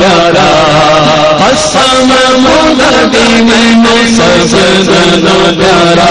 سارا قسم مدد میں سب نو پیارا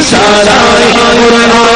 سارا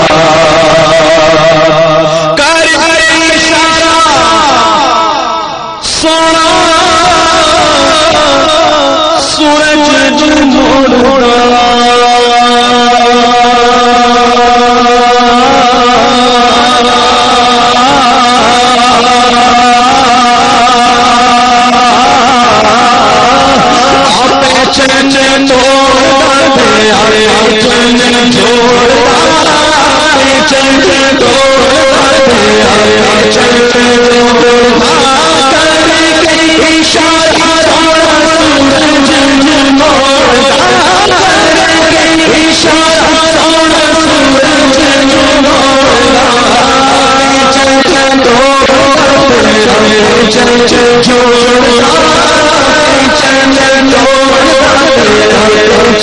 چن چھوڑ چن چھوڑ چن چھوڑ چل چل چھوڑ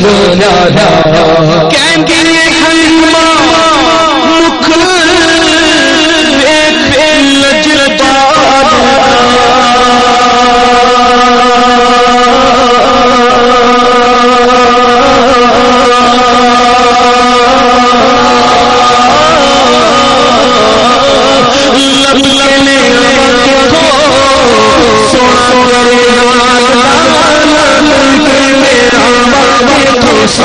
سونا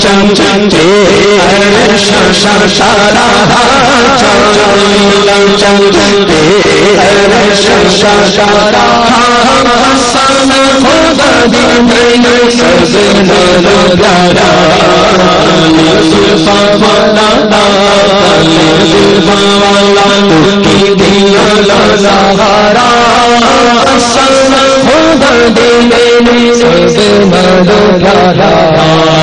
سونا چند شارا چند چند شارا سن خود سن پیارا سالا والا دیا لارا سن خود دل سن پیارا